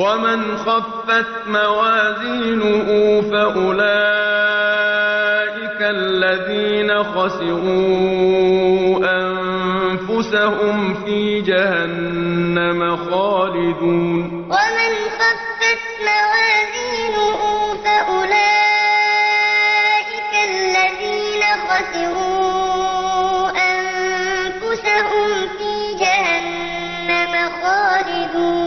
ومن خفت موازينه فأولئك الذين خسروا أنفسهم في جهنم خالدون ومن خفت موازينه فأولئك الذين خسروا أنفسهم في جهنم خالدون